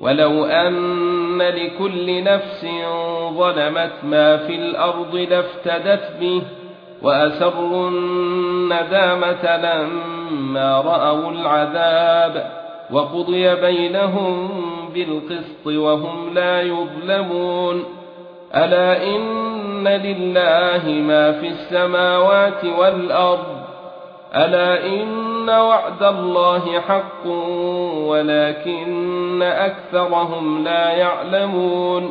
ولو ان لكل نفس ظلمت ما في الأرض لافتدت به واسروا الندامه لما راوا العذاب وقضي بينهم بالقسط وهم لا يظلمون الا ان لله ما في السماوات والارض ألا إن وعد الله حق ولكن أكثرهم لا يعلمون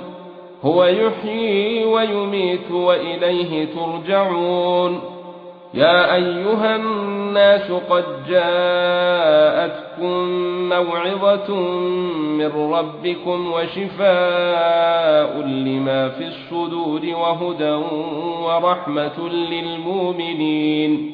هو يحيي ويميت وإليه ترجعون يا أيها الناس قد جاءتكم موعظة من ربكم وشفاء لما في الصدور وهدى ورحمة للمؤمنين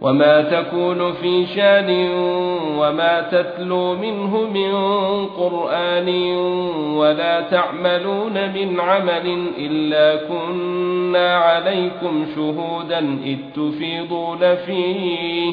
وما تكون في شان وما تتلو منه من قران ولا تعملون من عمل الا كنا عليكم شهودا اذ تفيضون فيه